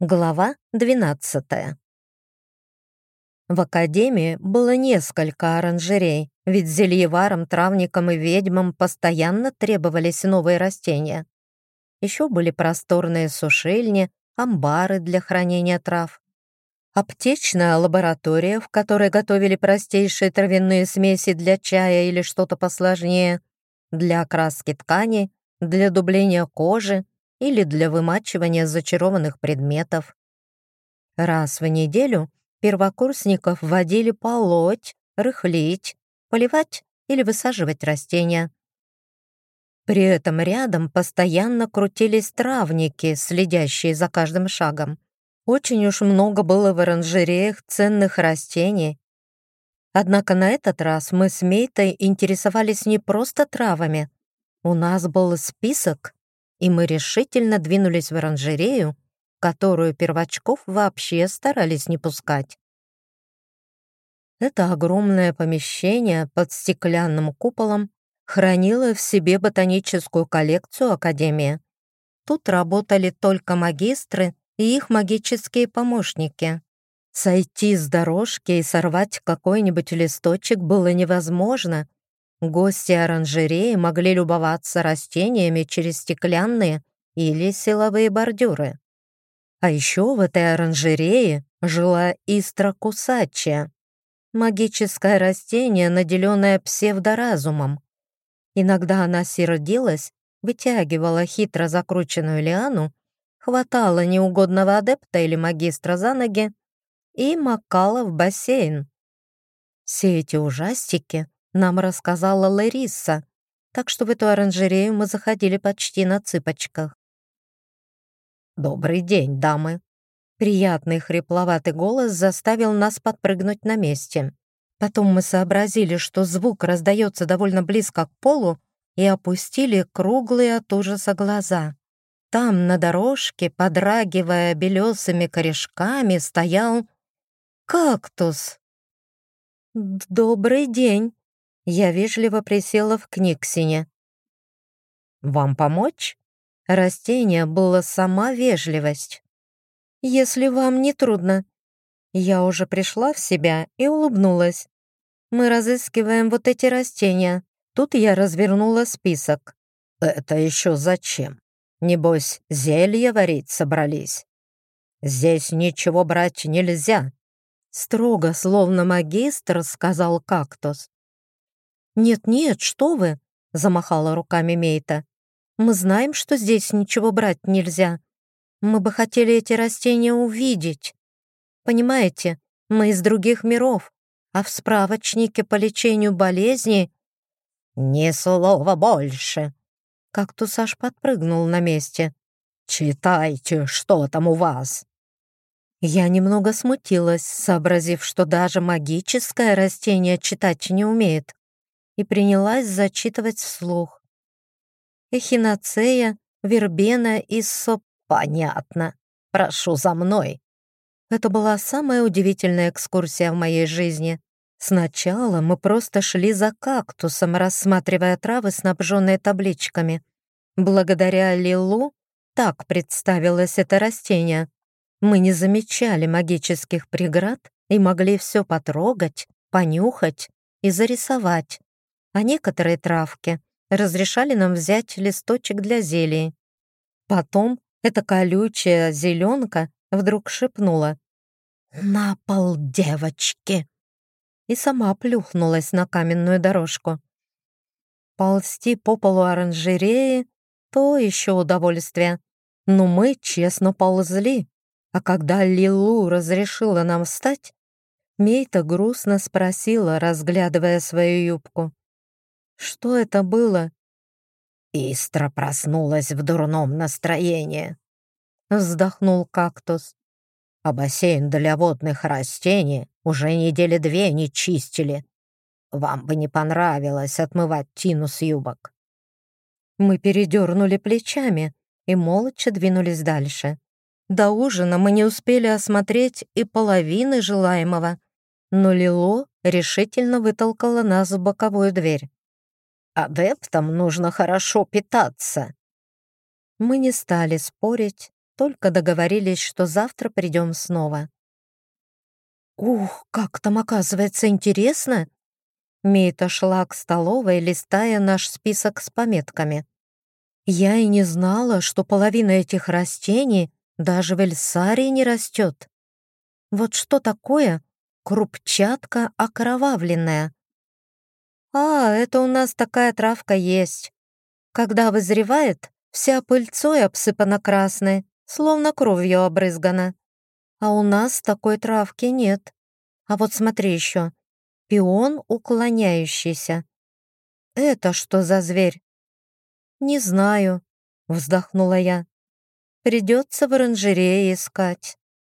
Глава 12 В академии было несколько оранжерей, ведь зельеварам, травникам и ведьмам постоянно требовались новые растения. Еще были просторные сушильни, амбары для хранения трав, аптечная лаборатория, в которой готовили простейшие травяные смеси для чая или что-то посложнее, для окраски ткани, для дубления кожи, или для вымачивания зачарованных предметов. Раз в неделю первокурсников водили полоть, рыхлить, поливать или высаживать растения. При этом рядом постоянно крутились травники, следящие за каждым шагом. Очень уж много было в оранжереях ценных растений. Однако на этот раз мы с Мейтой интересовались не просто травами. У нас был список и мы решительно двинулись в оранжерею, которую первочков вообще старались не пускать. Это огромное помещение под стеклянным куполом хранило в себе ботаническую коллекцию Академии. Тут работали только магистры и их магические помощники. Сойти с дорожки и сорвать какой-нибудь листочек было невозможно, Гости оранжереи могли любоваться растениями через стеклянные или силовые бордюры. А еще в этой оранжерее жила Истра кусачая, магическое растение, наделенное псевдоразумом. Иногда она сердилась, вытягивала хитро закрученную лиану, хватала неугодного адепта или магистра за ноги и макала в бассейн. Все эти ужастики нам рассказала Лариса, так что в эту оранжерею мы заходили почти на цыпочках. «Добрый день, дамы!» Приятный хрипловатый голос заставил нас подпрыгнуть на месте. Потом мы сообразили, что звук раздается довольно близко к полу, и опустили круглые от ужаса глаза. Там, на дорожке, подрагивая белесыми корешками, стоял кактус. «Добрый день!» Я вежливо присела в книгсине. «Вам помочь?» Растение было сама вежливость. «Если вам не трудно». Я уже пришла в себя и улыбнулась. «Мы разыскиваем вот эти растения». Тут я развернула список. «Это еще зачем? Небось, зелье варить собрались?» «Здесь ничего брать нельзя», — строго, словно магистр, сказал кактус. «Нет-нет, что вы!» — замахала руками Мейта. «Мы знаем, что здесь ничего брать нельзя. Мы бы хотели эти растения увидеть. Понимаете, мы из других миров, а в справочнике по лечению болезней...» «Ни слова больше!» Как-то аж подпрыгнул на месте. «Читайте, что там у вас!» Я немного смутилась, сообразив, что даже магическое растение читать не умеет и принялась зачитывать вслух. Эхиноцея, вербена и соп... Понятно. Прошу за мной. Это была самая удивительная экскурсия в моей жизни. Сначала мы просто шли за кактусом, рассматривая травы, снабженные табличками. Благодаря Лилу, так представилось это растение, мы не замечали магических преград и могли все потрогать, понюхать и зарисовать а некоторые травки разрешали нам взять листочек для зелий. Потом эта колючая зеленка вдруг шепнула «На пол, девочки!» и сама плюхнулась на каменную дорожку. Ползти по полу оранжереи — то еще удовольствие. Но мы честно ползли, а когда Лилу разрешила нам встать, Мейта грустно спросила, разглядывая свою юбку. Что это было? Истра проснулась в дурном настроении. Вздохнул кактус. А бассейн для водных растений уже недели две не чистили. Вам бы не понравилось отмывать тину с юбок. Мы передернули плечами и молча двинулись дальше. До ужина мы не успели осмотреть и половины желаемого, но Лило решительно вытолкала нас в боковую дверь. Адептам нужно хорошо питаться. Мы не стали спорить только договорились, что завтра придем снова. «Ух, как там оказывается интересно!» Мита шла к столовой, листая наш список с пометками. «Я и не знала, что половина этих растений даже в Эльсарии не растет. Вот что такое крупчатка окровавленная?» «А, это у нас такая травка есть. Когда вызревает, вся пыльцой обсыпана красной, словно кровью обрызгана. А у нас такой травки нет. А вот смотри еще. Пион уклоняющийся. Это что за зверь? Не знаю, вздохнула я. Придется в оранжерее искать.